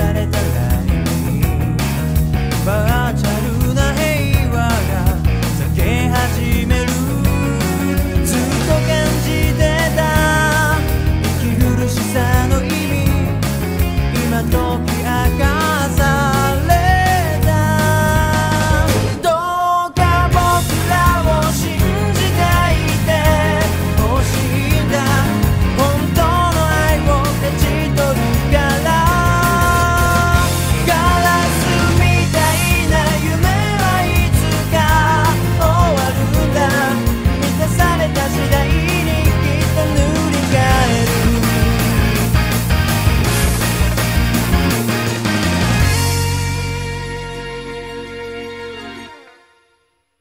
されたが